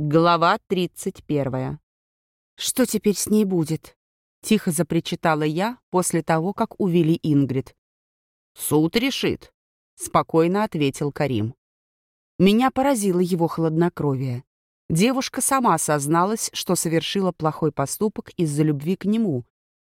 Глава 31. «Что теперь с ней будет?» — тихо запричитала я после того, как увели Ингрид. «Суд решит», — спокойно ответил Карим. Меня поразило его хладнокровие. Девушка сама созналась, что совершила плохой поступок из-за любви к нему,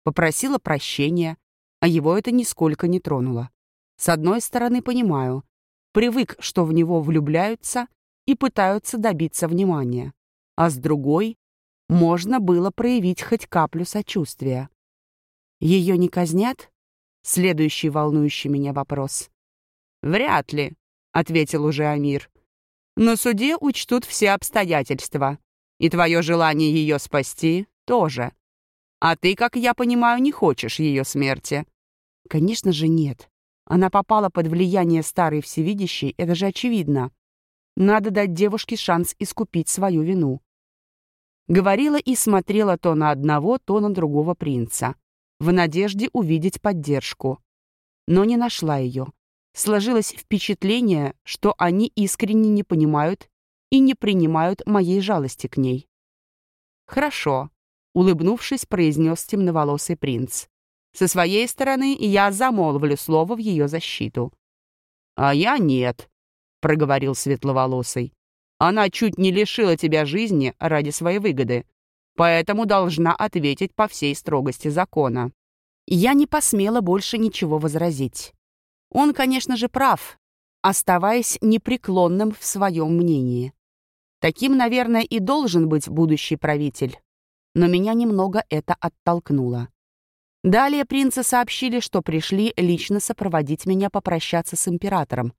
попросила прощения, а его это нисколько не тронуло. С одной стороны, понимаю, привык, что в него влюбляются и пытаются добиться внимания, а с другой — можно было проявить хоть каплю сочувствия. Ее не казнят? Следующий волнующий меня вопрос. «Вряд ли», — ответил уже Амир. «На суде учтут все обстоятельства, и твое желание ее спасти тоже. А ты, как я понимаю, не хочешь ее смерти». «Конечно же нет. Она попала под влияние старой всевидящей, это же очевидно. Надо дать девушке шанс искупить свою вину. Говорила и смотрела то на одного, то на другого принца, в надежде увидеть поддержку. Но не нашла ее. Сложилось впечатление, что они искренне не понимают и не принимают моей жалости к ней. «Хорошо», — улыбнувшись, произнес темноволосый принц. «Со своей стороны я замолвлю слово в ее защиту». «А я нет», проговорил светловолосый. «Она чуть не лишила тебя жизни ради своей выгоды, поэтому должна ответить по всей строгости закона». Я не посмела больше ничего возразить. Он, конечно же, прав, оставаясь непреклонным в своем мнении. Таким, наверное, и должен быть будущий правитель. Но меня немного это оттолкнуло. Далее принцы сообщили, что пришли лично сопроводить меня попрощаться с императором,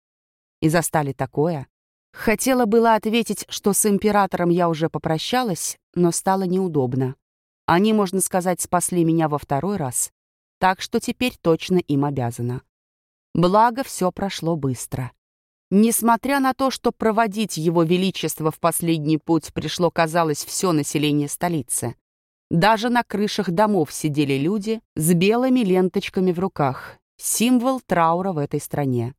и застали такое. Хотела было ответить, что с императором я уже попрощалась, но стало неудобно. Они, можно сказать, спасли меня во второй раз, так что теперь точно им обязана. Благо, все прошло быстро. Несмотря на то, что проводить его величество в последний путь пришло, казалось, все население столицы. Даже на крышах домов сидели люди с белыми ленточками в руках, символ траура в этой стране.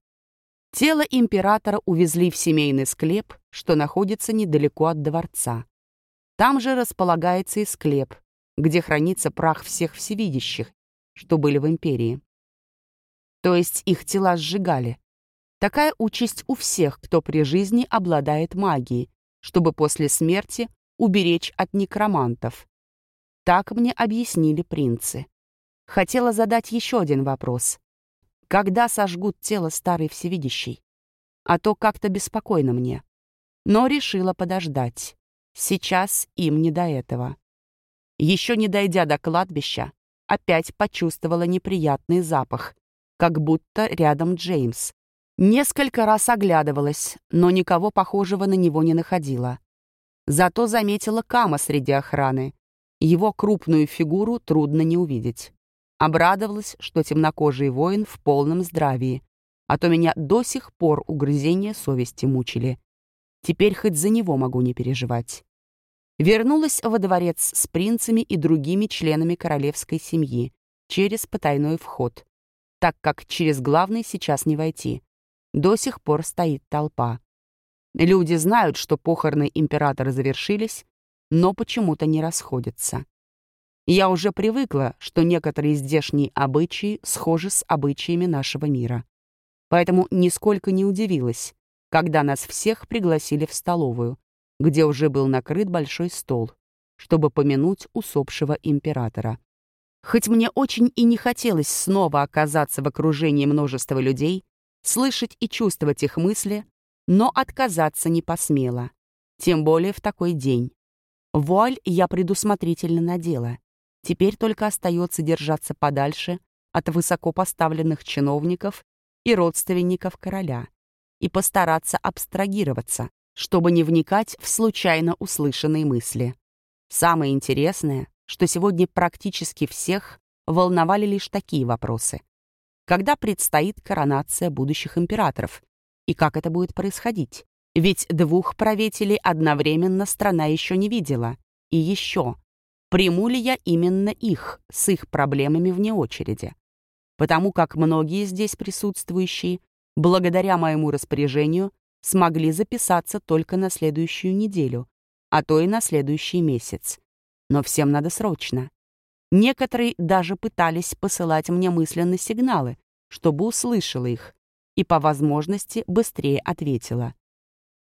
Тело императора увезли в семейный склеп, что находится недалеко от дворца. Там же располагается и склеп, где хранится прах всех всевидящих, что были в империи. То есть их тела сжигали. Такая участь у всех, кто при жизни обладает магией, чтобы после смерти уберечь от некромантов. Так мне объяснили принцы. Хотела задать еще один вопрос. Когда сожгут тело старой всевидящей? А то как-то беспокойно мне. Но решила подождать. Сейчас им не до этого. Еще не дойдя до кладбища, опять почувствовала неприятный запах, как будто рядом Джеймс. Несколько раз оглядывалась, но никого похожего на него не находила. Зато заметила Кама среди охраны. Его крупную фигуру трудно не увидеть. Обрадовалась, что темнокожий воин в полном здравии, а то меня до сих пор угрызения совести мучили. Теперь хоть за него могу не переживать. Вернулась во дворец с принцами и другими членами королевской семьи через потайной вход, так как через главный сейчас не войти. До сих пор стоит толпа. Люди знают, что похороны императора завершились, но почему-то не расходятся. Я уже привыкла, что некоторые здешние обычаи схожи с обычаями нашего мира. Поэтому нисколько не удивилась, когда нас всех пригласили в столовую, где уже был накрыт большой стол, чтобы помянуть усопшего императора. Хоть мне очень и не хотелось снова оказаться в окружении множества людей, слышать и чувствовать их мысли, но отказаться не посмела, тем более в такой день. Вуаль я предусмотрительно надела, Теперь только остается держаться подальше от высокопоставленных чиновников и родственников короля и постараться абстрагироваться, чтобы не вникать в случайно услышанные мысли. Самое интересное, что сегодня практически всех волновали лишь такие вопросы. Когда предстоит коронация будущих императоров? И как это будет происходить? Ведь двух правителей одновременно страна еще не видела. И еще, приму ли я именно их с их проблемами вне очереди. Потому как многие здесь присутствующие, благодаря моему распоряжению, смогли записаться только на следующую неделю, а то и на следующий месяц. Но всем надо срочно. Некоторые даже пытались посылать мне мысленные сигналы, чтобы услышала их, и по возможности быстрее ответила.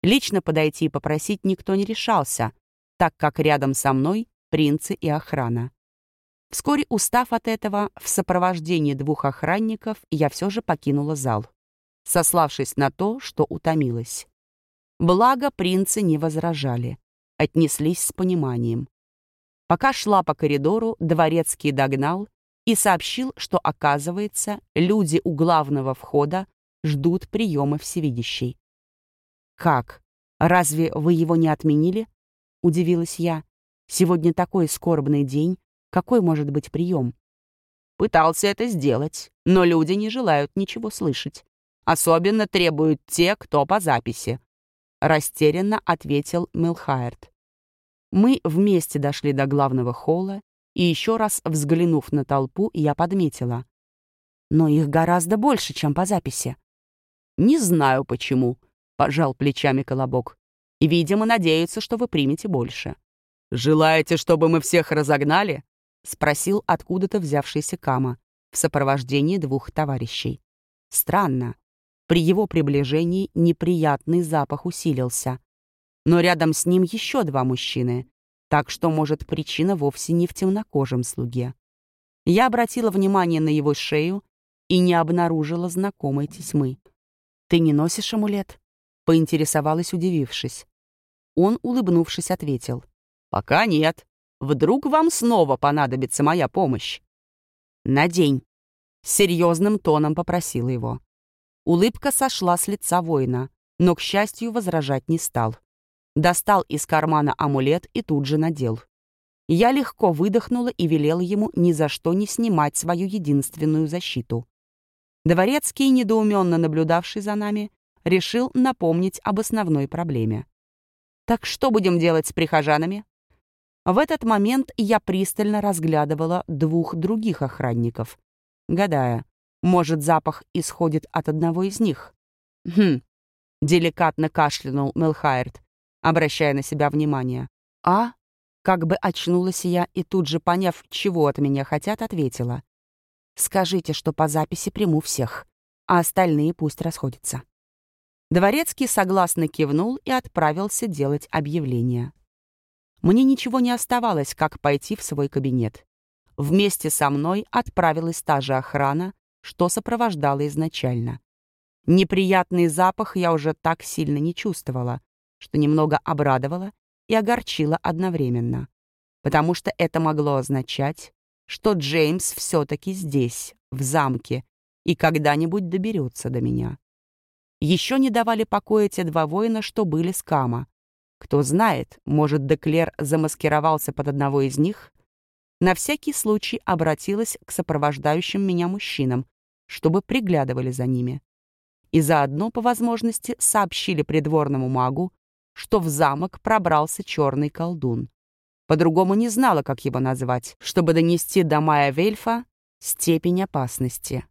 Лично подойти и попросить никто не решался, так как рядом со мной принцы и охрана. Вскоре, устав от этого, в сопровождении двух охранников я все же покинула зал, сославшись на то, что утомилась. Благо, принцы не возражали, отнеслись с пониманием. Пока шла по коридору, дворецкий догнал и сообщил, что, оказывается, люди у главного входа ждут приема всевидящей. «Как? Разве вы его не отменили?» — удивилась я. «Сегодня такой скорбный день. Какой может быть прием?» Пытался это сделать, но люди не желают ничего слышать. Особенно требуют те, кто по записи. Растерянно ответил Милхайрт. Мы вместе дошли до главного холла, и еще раз взглянув на толпу, я подметила. Но их гораздо больше, чем по записи. «Не знаю, почему», — пожал плечами Колобок. «И, видимо, надеются, что вы примете больше». «Желаете, чтобы мы всех разогнали?» — спросил откуда-то взявшийся Кама в сопровождении двух товарищей. Странно. При его приближении неприятный запах усилился. Но рядом с ним еще два мужчины, так что, может, причина вовсе не в темнокожем слуге. Я обратила внимание на его шею и не обнаружила знакомой тесьмы. «Ты не носишь амулет?» — поинтересовалась, удивившись. Он, улыбнувшись, ответил. «Пока нет. Вдруг вам снова понадобится моя помощь?» «Надень», — серьезным тоном попросила его. Улыбка сошла с лица воина, но, к счастью, возражать не стал. Достал из кармана амулет и тут же надел. Я легко выдохнула и велела ему ни за что не снимать свою единственную защиту. Дворецкий, недоуменно наблюдавший за нами, решил напомнить об основной проблеме. «Так что будем делать с прихожанами?» В этот момент я пристально разглядывала двух других охранников, гадая, может, запах исходит от одного из них. «Хм», — деликатно кашлянул Мелхайрт, обращая на себя внимание. «А?» Как бы очнулась я и тут же, поняв, чего от меня хотят, ответила. Скажите, что по записи приму всех, а остальные пусть расходятся». Дворецкий согласно кивнул и отправился делать объявление. Мне ничего не оставалось, как пойти в свой кабинет. Вместе со мной отправилась та же охрана, что сопровождала изначально. Неприятный запах я уже так сильно не чувствовала, что немного обрадовала и огорчила одновременно, потому что это могло означать, что Джеймс все-таки здесь, в замке, и когда-нибудь доберется до меня. Еще не давали покоя те два воина, что были с Кама. Кто знает, может, Деклер замаскировался под одного из них? На всякий случай обратилась к сопровождающим меня мужчинам, чтобы приглядывали за ними. И заодно, по возможности, сообщили придворному магу, что в замок пробрался черный колдун. По-другому не знала, как его назвать, чтобы донести до Майя Вельфа степень опасности.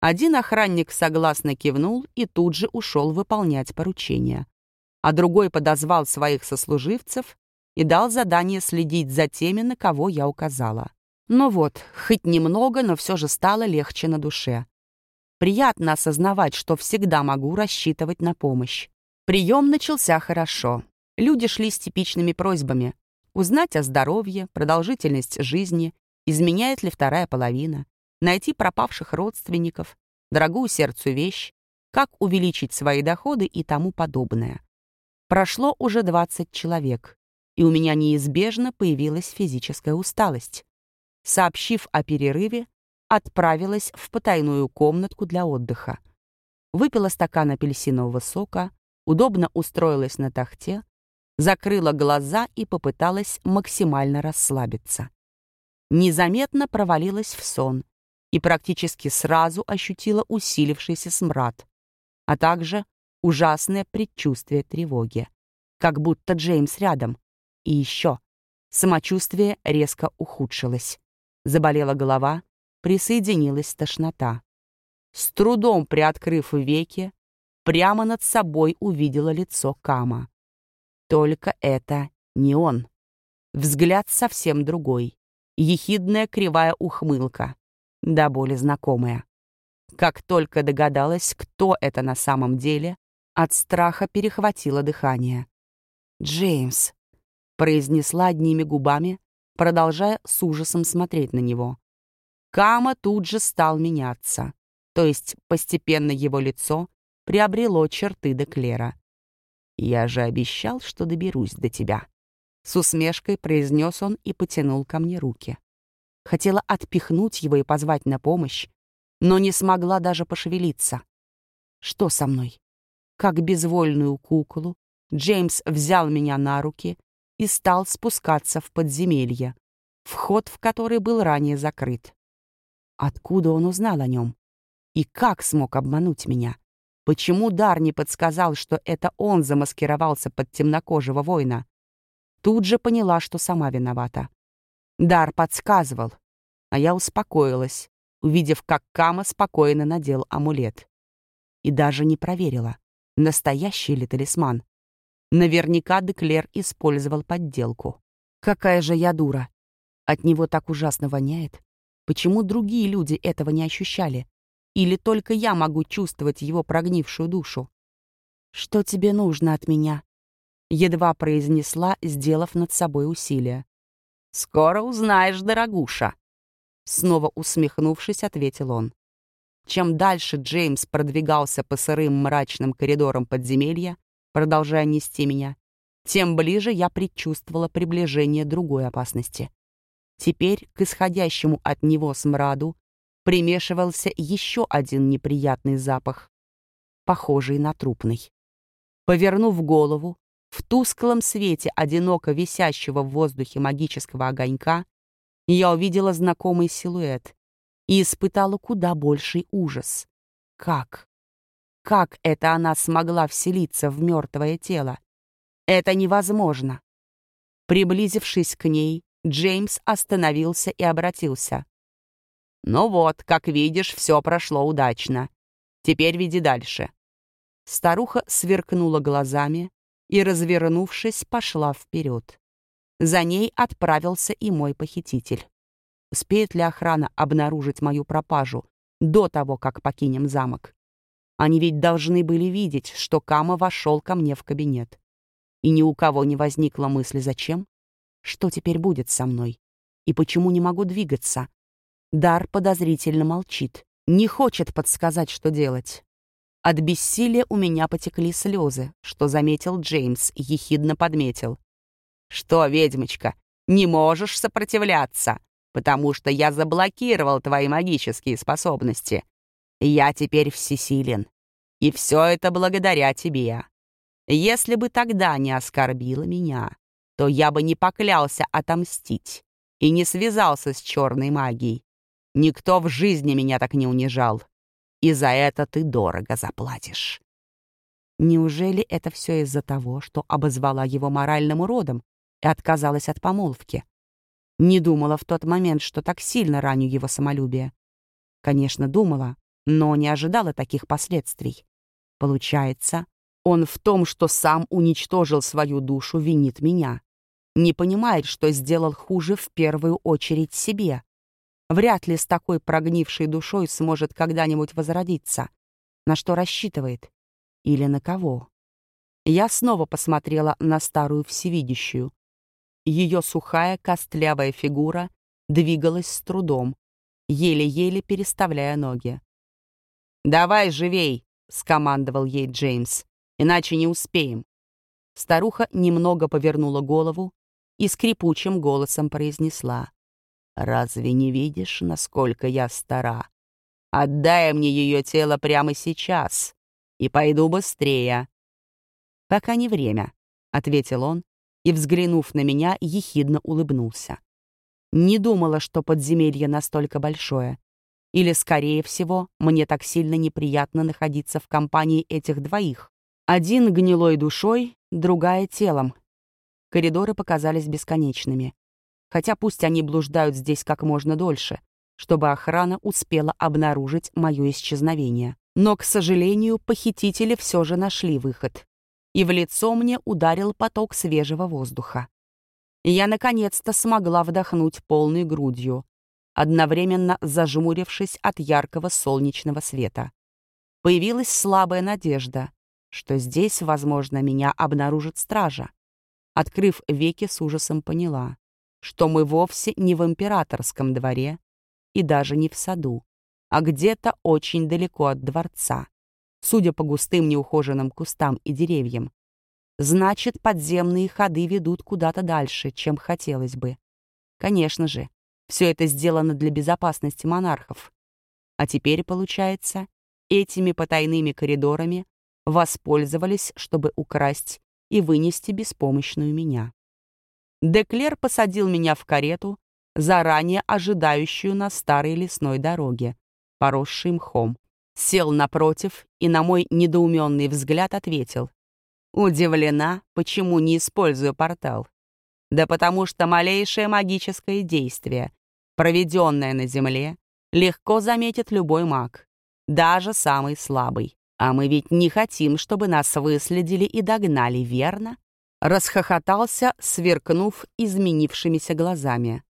Один охранник согласно кивнул и тут же ушел выполнять поручение. А другой подозвал своих сослуживцев и дал задание следить за теми, на кого я указала. Ну вот, хоть немного, но все же стало легче на душе. Приятно осознавать, что всегда могу рассчитывать на помощь. Прием начался хорошо. Люди шли с типичными просьбами. Узнать о здоровье, продолжительность жизни, изменяет ли вторая половина, найти пропавших родственников, дорогую сердцу вещь, как увеличить свои доходы и тому подобное. Прошло уже 20 человек, и у меня неизбежно появилась физическая усталость. Сообщив о перерыве, отправилась в потайную комнатку для отдыха. Выпила стакан апельсинового сока, удобно устроилась на тахте, закрыла глаза и попыталась максимально расслабиться. Незаметно провалилась в сон и практически сразу ощутила усилившийся смрад, а также ужасное предчувствие тревоги, как будто Джеймс рядом. И еще самочувствие резко ухудшилось. Заболела голова, присоединилась тошнота. С трудом приоткрыв веки, прямо над собой увидела лицо Кама. Только это Не он. Взгляд совсем другой. Ехидная кривая ухмылка. Да более знакомая. Как только догадалась, кто это на самом деле, от страха перехватило дыхание. «Джеймс», — произнесла одними губами, продолжая с ужасом смотреть на него. Кама тут же стал меняться, то есть постепенно его лицо приобрело черты Деклера. «Я же обещал, что доберусь до тебя», — с усмешкой произнес он и потянул ко мне руки. Хотела отпихнуть его и позвать на помощь, но не смогла даже пошевелиться. Что со мной? Как безвольную куклу, Джеймс взял меня на руки и стал спускаться в подземелье, вход в который был ранее закрыт. Откуда он узнал о нем? И как смог обмануть меня? Почему Дар не подсказал, что это он замаскировался под темнокожего воина? Тут же поняла, что сама виновата. Дар подсказывал, а я успокоилась, увидев, как Кама спокойно надел амулет. И даже не проверила, настоящий ли талисман. Наверняка Деклер использовал подделку. Какая же я дура. От него так ужасно воняет. Почему другие люди этого не ощущали? Или только я могу чувствовать его прогнившую душу? «Что тебе нужно от меня?» Едва произнесла, сделав над собой усилие. «Скоро узнаешь, дорогуша», Снова усмехнувшись, ответил он. Чем дальше Джеймс продвигался по сырым мрачным коридорам подземелья, продолжая нести меня, тем ближе я предчувствовала приближение другой опасности. Теперь к исходящему от него смраду примешивался еще один неприятный запах, похожий на трупный. Повернув голову, в тусклом свете одиноко висящего в воздухе магического огонька я увидела знакомый силуэт и испытала куда больший ужас. Как? Как это она смогла вселиться в мертвое тело? Это невозможно. Приблизившись к ней, Джеймс остановился и обратился. «Ну вот, как видишь, все прошло удачно. Теперь веди дальше». Старуха сверкнула глазами и, развернувшись, пошла вперед. За ней отправился и мой похититель. Успеет ли охрана обнаружить мою пропажу до того, как покинем замок? Они ведь должны были видеть, что Кама вошел ко мне в кабинет. И ни у кого не возникла мысли «зачем?». Что теперь будет со мной? И почему не могу двигаться? Дар подозрительно молчит, не хочет подсказать, что делать. От бессилия у меня потекли слезы, что заметил Джеймс ехидно подметил. «Что, ведьмочка, не можешь сопротивляться, потому что я заблокировал твои магические способности. Я теперь всесилен. И все это благодаря тебе. Если бы тогда не оскорбила меня, то я бы не поклялся отомстить и не связался с черной магией. Никто в жизни меня так не унижал. И за это ты дорого заплатишь. Неужели это все из-за того, что обозвала его моральным уродом, и отказалась от помолвки. Не думала в тот момент, что так сильно раню его самолюбие. Конечно, думала, но не ожидала таких последствий. Получается, он в том, что сам уничтожил свою душу, винит меня. Не понимает, что сделал хуже в первую очередь себе. Вряд ли с такой прогнившей душой сможет когда-нибудь возродиться. На что рассчитывает? Или на кого? Я снова посмотрела на старую всевидящую, ее сухая костлявая фигура двигалась с трудом, еле-еле переставляя ноги. «Давай живей!» — скомандовал ей Джеймс. «Иначе не успеем». Старуха немного повернула голову и скрипучим голосом произнесла. «Разве не видишь, насколько я стара? Отдай мне ее тело прямо сейчас, и пойду быстрее». «Пока не время», — ответил он и, взглянув на меня, ехидно улыбнулся. Не думала, что подземелье настолько большое. Или, скорее всего, мне так сильно неприятно находиться в компании этих двоих. Один гнилой душой, другая телом. Коридоры показались бесконечными. Хотя пусть они блуждают здесь как можно дольше, чтобы охрана успела обнаружить мое исчезновение. Но, к сожалению, похитители все же нашли выход и в лицо мне ударил поток свежего воздуха. я наконец-то смогла вдохнуть полной грудью, одновременно зажмурившись от яркого солнечного света. Появилась слабая надежда, что здесь, возможно, меня обнаружит стража. Открыв веки, с ужасом поняла, что мы вовсе не в императорском дворе и даже не в саду, а где-то очень далеко от дворца, судя по густым неухоженным кустам и деревьям. Значит, подземные ходы ведут куда-то дальше, чем хотелось бы. Конечно же, все это сделано для безопасности монархов. А теперь, получается, этими потайными коридорами воспользовались, чтобы украсть и вынести беспомощную меня. Деклер посадил меня в карету, заранее ожидающую на старой лесной дороге, поросшей мхом. Сел напротив и на мой недоуменный взгляд ответил. Удивлена, почему не использую портал. Да потому что малейшее магическое действие, проведенное на Земле, легко заметит любой маг, даже самый слабый. А мы ведь не хотим, чтобы нас выследили и догнали, верно? Расхохотался, сверкнув изменившимися глазами.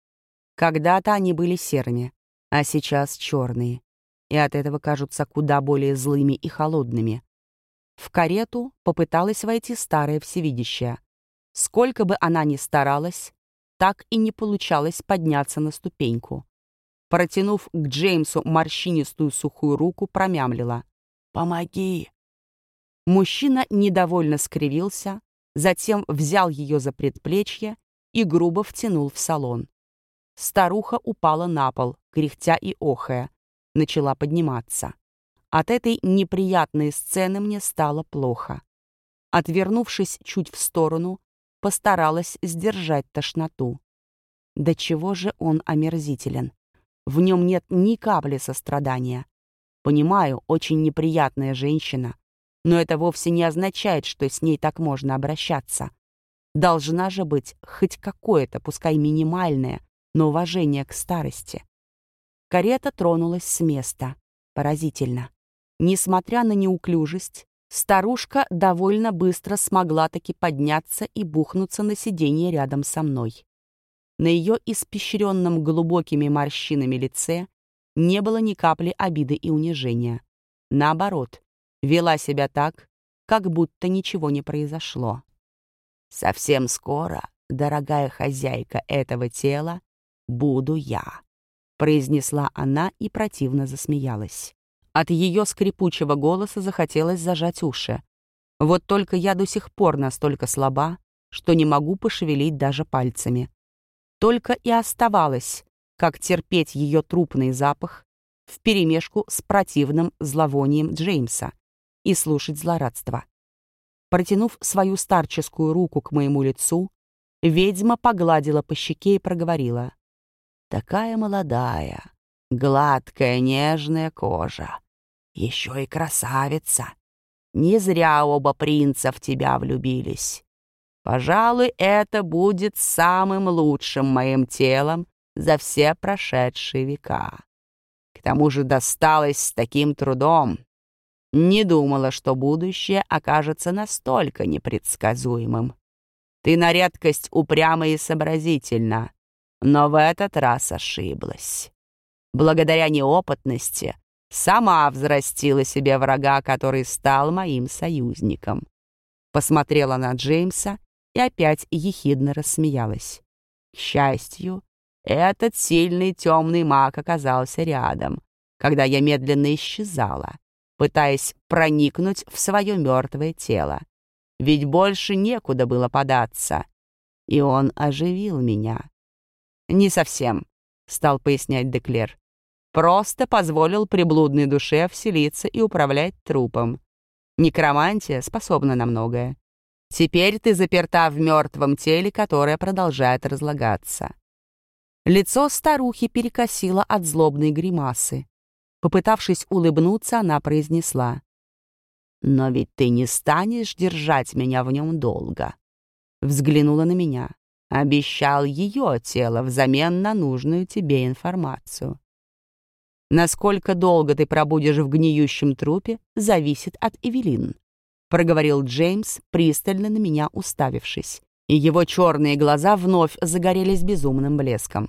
Когда-то они были серыми, а сейчас черные, и от этого кажутся куда более злыми и холодными. В карету попыталась войти старая всевидящая. Сколько бы она ни старалась, так и не получалось подняться на ступеньку. Протянув к Джеймсу морщинистую сухую руку, промямлила. «Помоги!» Мужчина недовольно скривился, затем взял ее за предплечье и грубо втянул в салон. Старуха упала на пол, кряхтя и охая, начала подниматься. От этой неприятной сцены мне стало плохо. Отвернувшись чуть в сторону, постаралась сдержать тошноту. Да чего же он омерзителен? В нем нет ни капли сострадания. Понимаю, очень неприятная женщина, но это вовсе не означает, что с ней так можно обращаться. Должна же быть хоть какое-то, пускай минимальное, но уважение к старости. Карета тронулась с места. Поразительно. Несмотря на неуклюжесть, старушка довольно быстро смогла таки подняться и бухнуться на сиденье рядом со мной. На ее испещренном глубокими морщинами лице не было ни капли обиды и унижения. Наоборот, вела себя так, как будто ничего не произошло. «Совсем скоро, дорогая хозяйка этого тела, буду я», — произнесла она и противно засмеялась. От ее скрипучего голоса захотелось зажать уши. Вот только я до сих пор настолько слаба, что не могу пошевелить даже пальцами. Только и оставалось как терпеть ее трупный запах вперемешку с противным зловонием Джеймса и слушать злорадство. Протянув свою старческую руку к моему лицу, ведьма погладила по щеке и проговорила. «Такая молодая, гладкая, нежная кожа. Еще и красавица. Не зря оба принца в тебя влюбились. Пожалуй, это будет самым лучшим моим телом за все прошедшие века. К тому же досталось с таким трудом. Не думала, что будущее окажется настолько непредсказуемым. Ты на редкость упряма и сообразительна, но в этот раз ошиблась. Благодаря неопытности сама взрастила себе врага, который стал моим союзником. Посмотрела на Джеймса и опять ехидно рассмеялась. К счастью, этот сильный темный маг оказался рядом, когда я медленно исчезала, пытаясь проникнуть в свое мертвое тело. Ведь больше некуда было податься. И он оживил меня. «Не совсем», — стал пояснять Деклер. «Просто позволил приблудной душе вселиться и управлять трупом. Некромантия способна на многое. Теперь ты заперта в мертвом теле, которое продолжает разлагаться. Лицо старухи перекосило от злобной гримасы. Попытавшись улыбнуться, она произнесла. «Но ведь ты не станешь держать меня в нем долго». Взглянула на меня. Обещал ее тело взамен на нужную тебе информацию. «Насколько долго ты пробудешь в гниющем трупе, зависит от Эвелин», — проговорил Джеймс, пристально на меня уставившись, и его черные глаза вновь загорелись безумным блеском.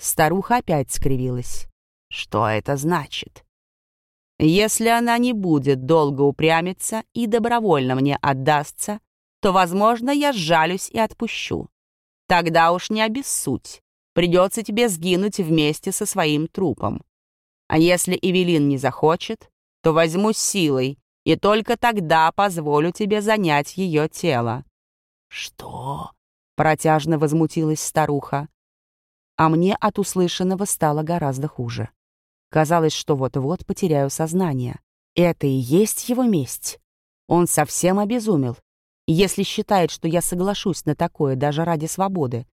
Старуха опять скривилась. «Что это значит?» «Если она не будет долго упрямиться и добровольно мне отдастся, то, возможно, я сжалюсь и отпущу. Тогда уж не обессудь. Придется тебе сгинуть вместе со своим трупом. А если Эвелин не захочет, то возьму силой, и только тогда позволю тебе занять ее тело». «Что?» — протяжно возмутилась старуха. А мне от услышанного стало гораздо хуже. Казалось, что вот-вот потеряю сознание. Это и есть его месть. Он совсем обезумел. Если считает, что я соглашусь на такое даже ради свободы,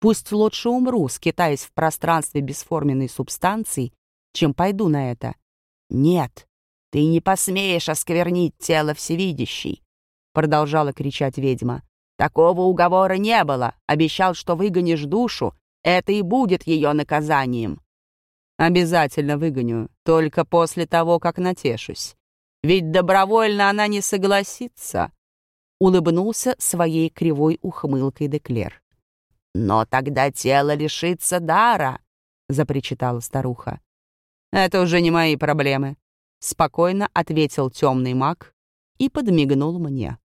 пусть лучше умру, скитаясь в пространстве бесформенной субстанции, чем пойду на это. Нет, ты не посмеешь осквернить тело всевидящей, продолжала кричать ведьма. Такого уговора не было. Обещал, что выгонишь душу. Это и будет ее наказанием. Обязательно выгоню, только после того, как натешусь. Ведь добровольно она не согласится. Улыбнулся своей кривой ухмылкой Деклер. «Но тогда тело лишится дара», — запричитала старуха. «Это уже не мои проблемы», — спокойно ответил темный маг и подмигнул мне.